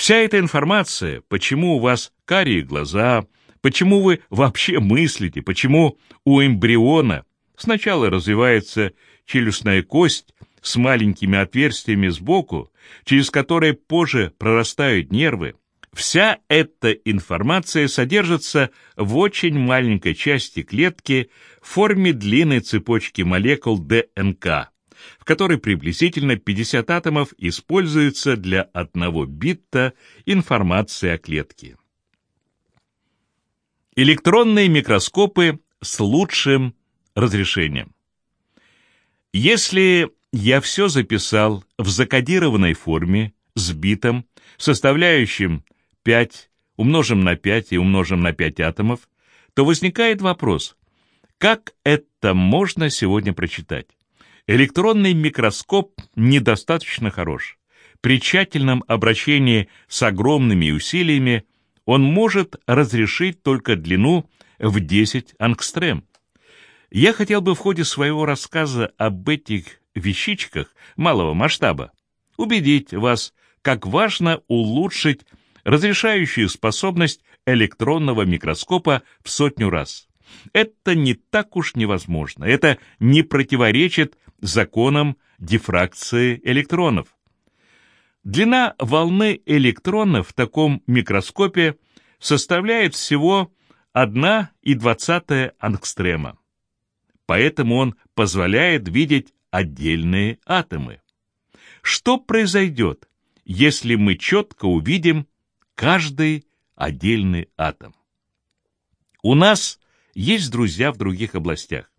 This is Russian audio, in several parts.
Вся эта информация, почему у вас карие глаза, почему вы вообще мыслите, почему у эмбриона сначала развивается челюстная кость с маленькими отверстиями сбоку, через которые позже прорастают нервы, Вся эта информация содержится в очень маленькой части клетки в форме длинной цепочки молекул ДНК, в которой приблизительно 50 атомов используются для одного битта информации о клетке. Электронные микроскопы с лучшим разрешением. Если я все записал в закодированной форме с битом, составляющим 5 умножим на 5 и умножим на 5 атомов, то возникает вопрос, как это можно сегодня прочитать? Электронный микроскоп недостаточно хорош. При тщательном обращении с огромными усилиями он может разрешить только длину в 10 ангстрем. Я хотел бы в ходе своего рассказа об этих вещичках малого масштаба убедить вас, как важно улучшить разрешающую способность электронного микроскопа в сотню раз. Это не так уж невозможно, это не противоречит законам дифракции электронов. Длина волны электронов в таком микроскопе составляет всего 1,20 ангстрема. Поэтому он позволяет видеть отдельные атомы. Что произойдет, если мы четко увидим каждый отдельный атом. У нас есть друзья в других областях.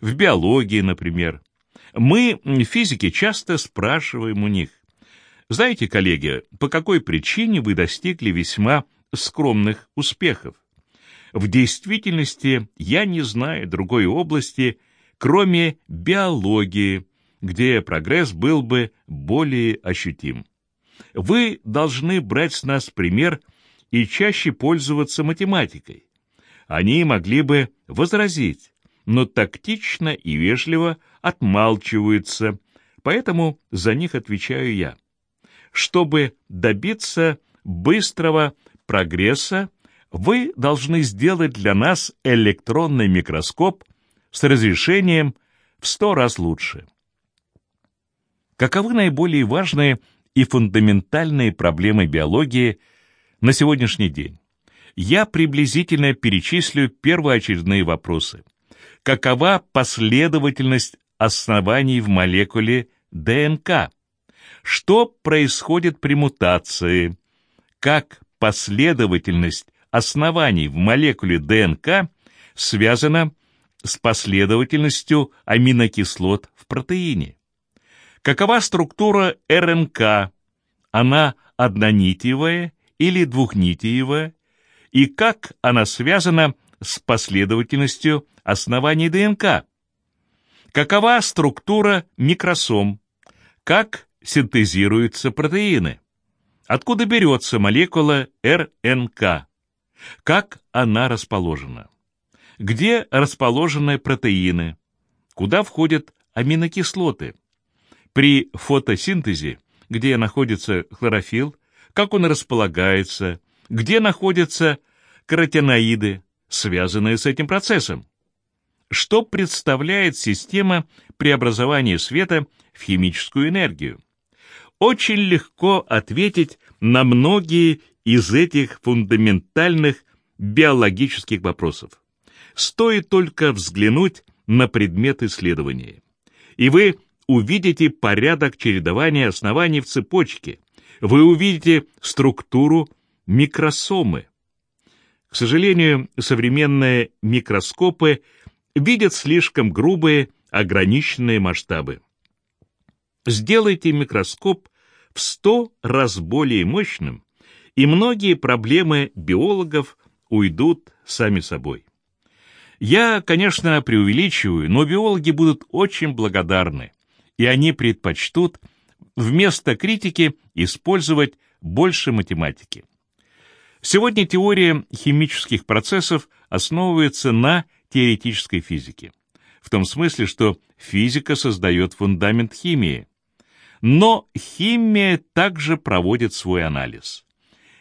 В биологии, например. Мы, физики, часто спрашиваем у них, знаете, коллеги, по какой причине вы достигли весьма скромных успехов? В действительности я не знаю другой области, кроме биологии, где прогресс был бы более ощутим. Вы должны брать с нас пример и чаще пользоваться математикой. Они могли бы возразить, но тактично и вежливо отмалчиваются, поэтому за них отвечаю я. Чтобы добиться быстрого прогресса, вы должны сделать для нас электронный микроскоп с разрешением в сто раз лучше. Каковы наиболее важные и фундаментальные проблемы биологии на сегодняшний день. Я приблизительно перечислю первоочередные вопросы. Какова последовательность оснований в молекуле ДНК? Что происходит при мутации? Как последовательность оснований в молекуле ДНК связана с последовательностью аминокислот в протеине? Какова структура РНК? Она однонитиевая или двухнитиевая? И как она связана с последовательностью оснований ДНК? Какова структура микросом? Как синтезируются протеины? Откуда берется молекула РНК? Как она расположена? Где расположены протеины? Куда входят аминокислоты? При фотосинтезе, где находится хлорофилл, как он располагается, где находятся каротиноиды, связанные с этим процессом. Что представляет система преобразования света в химическую энергию? Очень легко ответить на многие из этих фундаментальных биологических вопросов. Стоит только взглянуть на предмет исследования. И вы увидите порядок чередования оснований в цепочке. Вы увидите структуру микросомы. К сожалению, современные микроскопы видят слишком грубые, ограниченные масштабы. Сделайте микроскоп в сто раз более мощным, и многие проблемы биологов уйдут сами собой. Я, конечно, преувеличиваю, но биологи будут очень благодарны и они предпочтут вместо критики использовать больше математики. Сегодня теория химических процессов основывается на теоретической физике, в том смысле, что физика создает фундамент химии. Но химия также проводит свой анализ.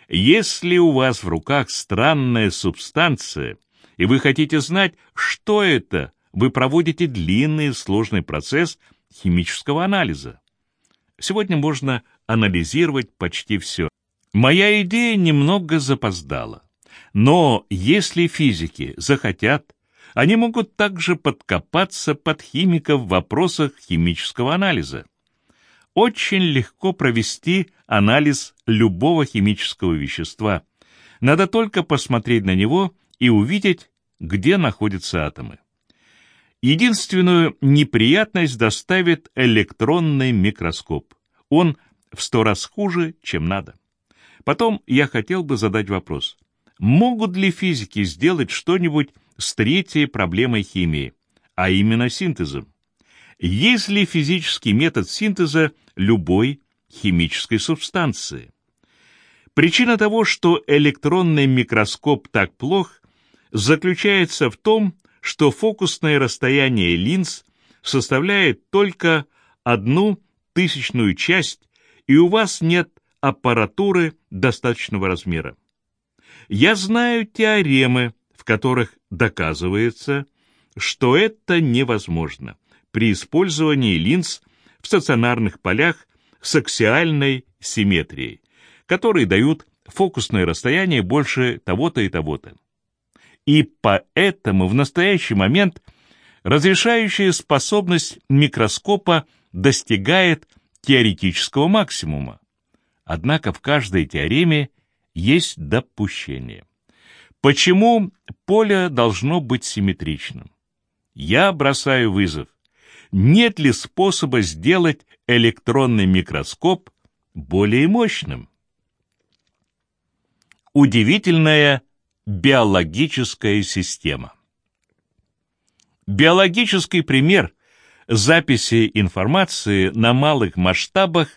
Если у вас в руках странная субстанция, и вы хотите знать, что это, вы проводите длинный и сложный процесс химического анализа. Сегодня можно анализировать почти все. Моя идея немного запоздала. Но если физики захотят, они могут также подкопаться под химиков в вопросах химического анализа. Очень легко провести анализ любого химического вещества. Надо только посмотреть на него и увидеть, где находятся атомы. Единственную неприятность доставит электронный микроскоп. Он в сто раз хуже, чем надо. Потом я хотел бы задать вопрос. Могут ли физики сделать что-нибудь с третьей проблемой химии, а именно синтезом? Есть ли физический метод синтеза любой химической субстанции? Причина того, что электронный микроскоп так плох, заключается в том, что фокусное расстояние линз составляет только одну тысячную часть, и у вас нет аппаратуры достаточного размера. Я знаю теоремы, которых доказывается, что это невозможно при использовании линз в стационарных полях с аксиальной симметрией, которые дают фокусное расстояние больше того-то и того-то. И поэтому в настоящий момент разрешающая способность микроскопа достигает теоретического максимума. Однако в каждой теореме есть допущение. Почему поле должно быть симметричным? Я бросаю вызов. Нет ли способа сделать электронный микроскоп более мощным? Удивительная биологическая система. Биологический пример записи информации на малых масштабах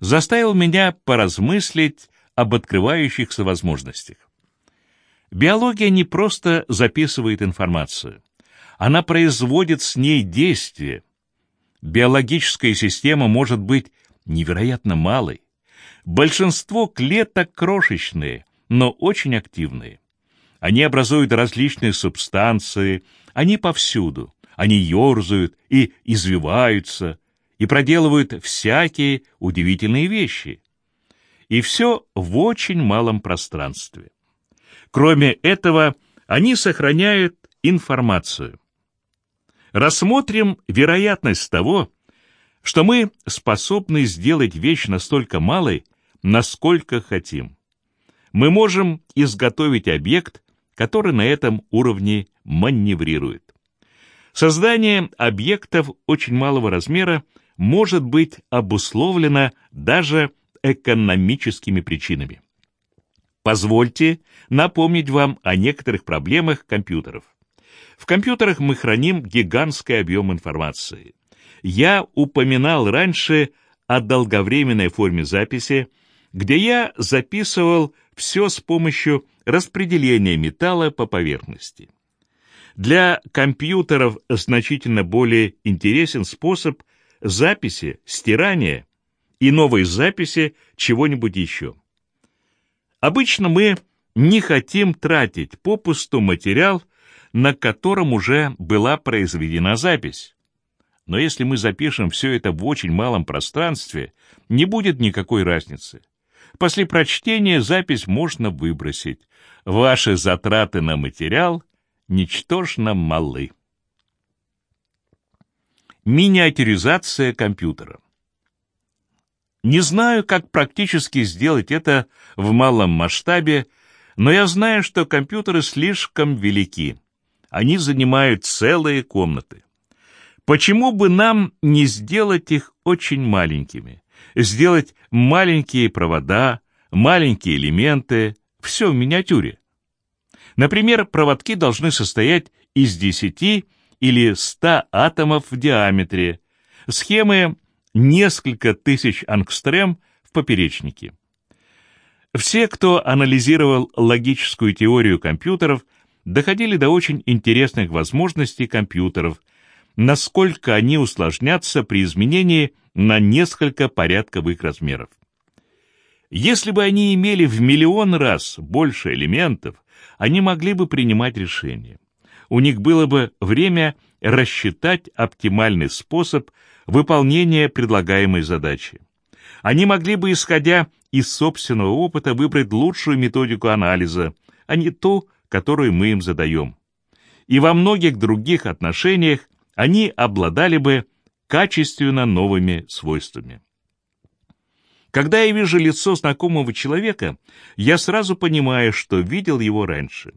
заставил меня поразмыслить об открывающихся возможностях. Биология не просто записывает информацию, она производит с ней действие. Биологическая система может быть невероятно малой. Большинство клеток крошечные, но очень активные. Они образуют различные субстанции, они повсюду, они ерзают и извиваются, и проделывают всякие удивительные вещи и все в очень малом пространстве. Кроме этого, они сохраняют информацию. Рассмотрим вероятность того, что мы способны сделать вещь настолько малой, насколько хотим. Мы можем изготовить объект, который на этом уровне маневрирует. Создание объектов очень малого размера может быть обусловлено даже экономическими причинами. Позвольте напомнить вам о некоторых проблемах компьютеров. В компьютерах мы храним гигантский объем информации. Я упоминал раньше о долговременной форме записи, где я записывал все с помощью распределения металла по поверхности. Для компьютеров значительно более интересен способ записи, стирания и новой записи чего-нибудь еще. Обычно мы не хотим тратить попусту материал, на котором уже была произведена запись. Но если мы запишем все это в очень малом пространстве, не будет никакой разницы. После прочтения запись можно выбросить. Ваши затраты на материал ничтожно малы. Миниатюризация компьютера. Не знаю, как практически сделать это в малом масштабе, но я знаю, что компьютеры слишком велики. Они занимают целые комнаты. Почему бы нам не сделать их очень маленькими? Сделать маленькие провода, маленькие элементы, все в миниатюре. Например, проводки должны состоять из 10 или 100 атомов в диаметре. Схемы несколько тысяч ангстрем в поперечнике. Все, кто анализировал логическую теорию компьютеров, доходили до очень интересных возможностей компьютеров, насколько они усложнятся при изменении на несколько порядковых размеров. Если бы они имели в миллион раз больше элементов, они могли бы принимать решения. У них было бы время рассчитать оптимальный способ выполнения предлагаемой задачи. Они могли бы, исходя из собственного опыта, выбрать лучшую методику анализа, а не ту, которую мы им задаем. И во многих других отношениях они обладали бы качественно новыми свойствами. Когда я вижу лицо знакомого человека, я сразу понимаю, что видел его раньше.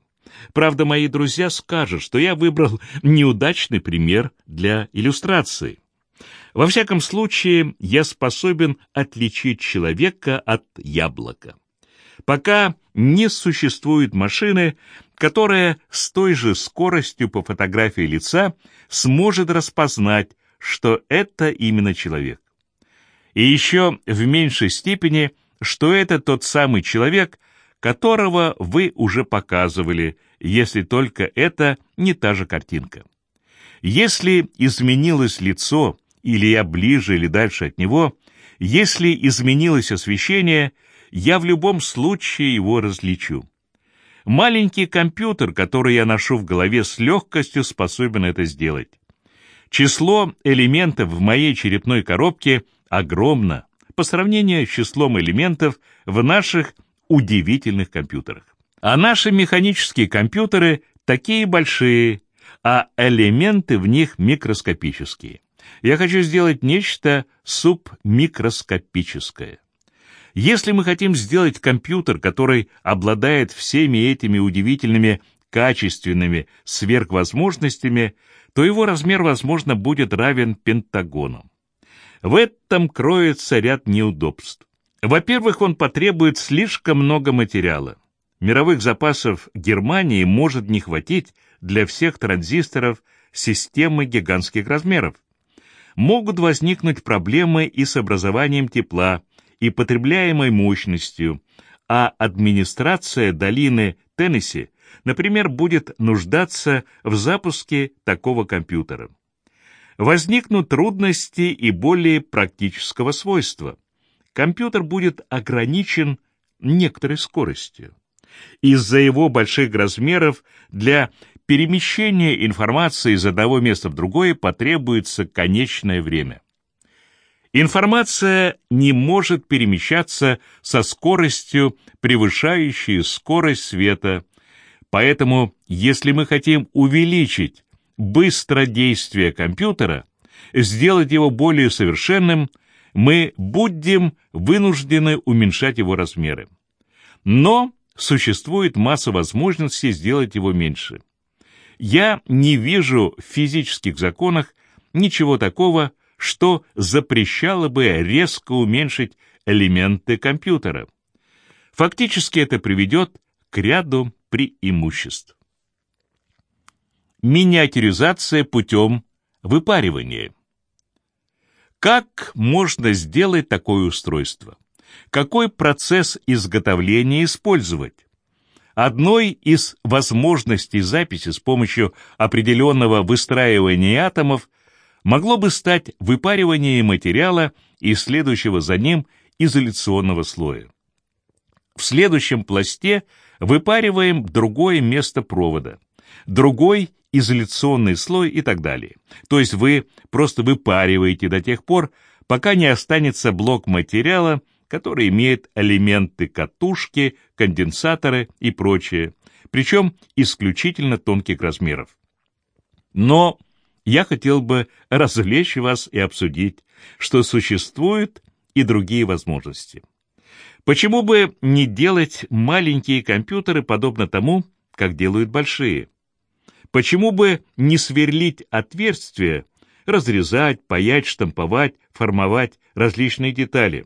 Правда, мои друзья скажут, что я выбрал неудачный пример для иллюстрации. Во всяком случае, я способен отличить человека от яблока. Пока не существует машины, которая с той же скоростью по фотографии лица сможет распознать, что это именно человек. И еще в меньшей степени, что это тот самый человек, которого вы уже показывали, если только это не та же картинка. Если изменилось лицо, или я ближе или дальше от него, если изменилось освещение, я в любом случае его различу. Маленький компьютер, который я ношу в голове, с легкостью способен это сделать. Число элементов в моей черепной коробке огромно по сравнению с числом элементов в наших удивительных компьютерах. А наши механические компьютеры такие большие, а элементы в них микроскопические. Я хочу сделать нечто субмикроскопическое. Если мы хотим сделать компьютер, который обладает всеми этими удивительными качественными сверхвозможностями, то его размер, возможно, будет равен пентагону. В этом кроется ряд неудобств. Во-первых, он потребует слишком много материала. Мировых запасов Германии может не хватить для всех транзисторов системы гигантских размеров. Могут возникнуть проблемы и с образованием тепла, и потребляемой мощностью, а администрация долины Теннесси, например, будет нуждаться в запуске такого компьютера. Возникнут трудности и более практического свойства. Компьютер будет ограничен некоторой скоростью. Из-за его больших размеров для перемещения информации из одного места в другое потребуется конечное время. Информация не может перемещаться со скоростью, превышающей скорость света, поэтому если мы хотим увеличить быстродействие компьютера, сделать его более совершенным, мы будем вынуждены уменьшать его размеры. Но существует масса возможностей сделать его меньше. Я не вижу в физических законах ничего такого, что запрещало бы резко уменьшить элементы компьютера. Фактически это приведет к ряду преимуществ. Миниатюризация путем выпаривания. Как можно сделать такое устройство? Какой процесс изготовления использовать? Одной из возможностей записи с помощью определенного выстраивания атомов могло бы стать выпаривание материала и следующего за ним изоляционного слоя. В следующем пласте выпариваем другое место провода, другой изоляционный слой и так далее. То есть вы просто выпариваете до тех пор, пока не останется блок материала, который имеет элементы катушки, конденсаторы и прочее, причем исключительно тонких размеров. Но я хотел бы развлечь вас и обсудить, что существуют и другие возможности. Почему бы не делать маленькие компьютеры подобно тому, как делают большие? Почему бы не сверлить отверстия, разрезать, паять, штамповать, формовать различные детали?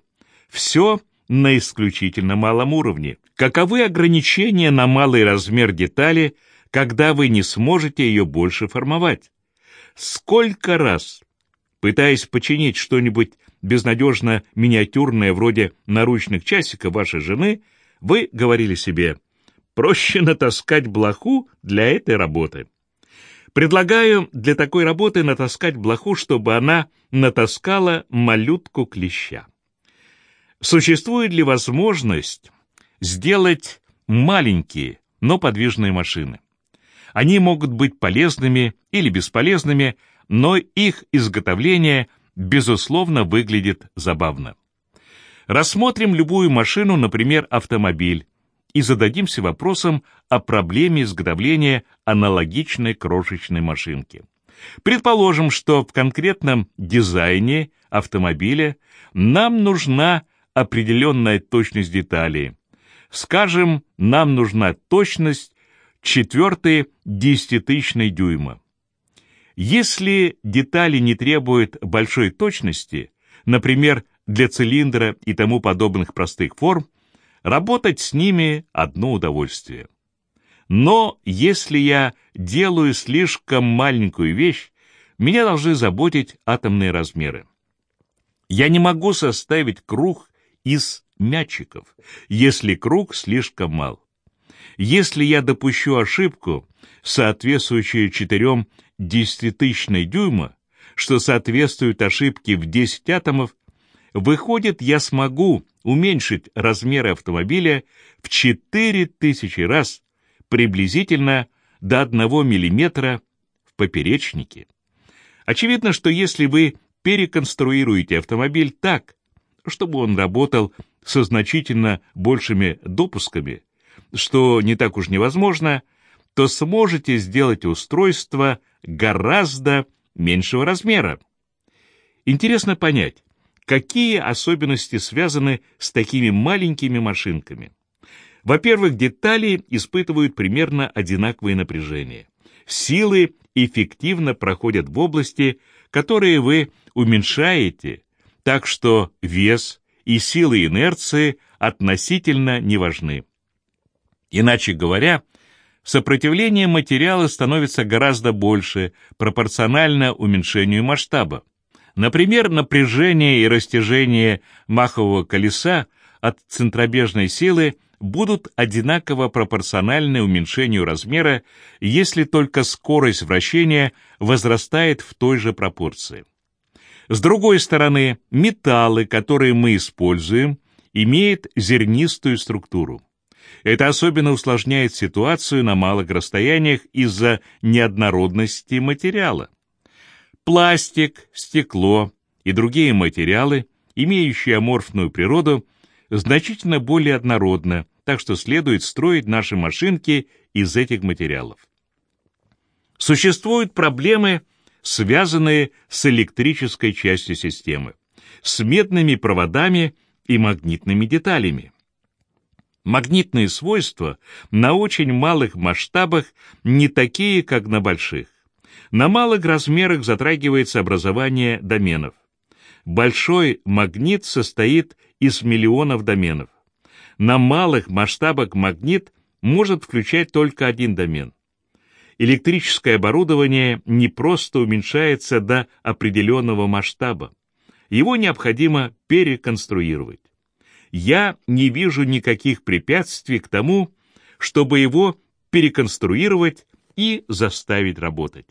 Все на исключительно малом уровне. Каковы ограничения на малый размер детали, когда вы не сможете ее больше формовать? Сколько раз, пытаясь починить что-нибудь безнадежно миниатюрное вроде наручных часиков вашей жены, вы говорили себе «проще натаскать блоху для этой работы». Предлагаю для такой работы натаскать блоху, чтобы она натаскала малютку клеща. Существует ли возможность сделать маленькие, но подвижные машины? Они могут быть полезными или бесполезными, но их изготовление, безусловно, выглядит забавно. Рассмотрим любую машину, например, автомобиль, и зададимся вопросом о проблеме изготовления аналогичной крошечной машинки. Предположим, что в конкретном дизайне автомобиля нам нужна определенная точность деталей. Скажем, нам нужна точность четвертой десятитысячной дюйма. Если детали не требуют большой точности, например, для цилиндра и тому подобных простых форм, работать с ними одно удовольствие. Но если я делаю слишком маленькую вещь, меня должны заботить атомные размеры. Я не могу составить круг из мячиков, если круг слишком мал. Если я допущу ошибку, соответствующую четырем десятитысячной дюйма, что соответствует ошибке в 10 атомов, выходит, я смогу уменьшить размеры автомобиля в 4000 раз, приблизительно до 1 мм в поперечнике. Очевидно, что если вы переконструируете автомобиль так, чтобы он работал со значительно большими допусками, что не так уж невозможно, то сможете сделать устройство гораздо меньшего размера. Интересно понять, какие особенности связаны с такими маленькими машинками. Во-первых, детали испытывают примерно одинаковое напряжение. Силы эффективно проходят в области, которые вы уменьшаете, так что вес и силы инерции относительно не важны. Иначе говоря, сопротивление материала становится гораздо больше, пропорционально уменьшению масштаба. Например, напряжение и растяжение махового колеса от центробежной силы будут одинаково пропорциональны уменьшению размера, если только скорость вращения возрастает в той же пропорции. С другой стороны, металлы, которые мы используем, имеют зернистую структуру. Это особенно усложняет ситуацию на малых расстояниях из-за неоднородности материала. Пластик, стекло и другие материалы, имеющие аморфную природу, значительно более однородны, так что следует строить наши машинки из этих материалов. Существуют проблемы, связанные с электрической частью системы, с медными проводами и магнитными деталями. Магнитные свойства на очень малых масштабах не такие, как на больших. На малых размерах затрагивается образование доменов. Большой магнит состоит из миллионов доменов. На малых масштабах магнит может включать только один домен. Электрическое оборудование не просто уменьшается до определенного масштаба. Его необходимо переконструировать. Я не вижу никаких препятствий к тому, чтобы его переконструировать и заставить работать.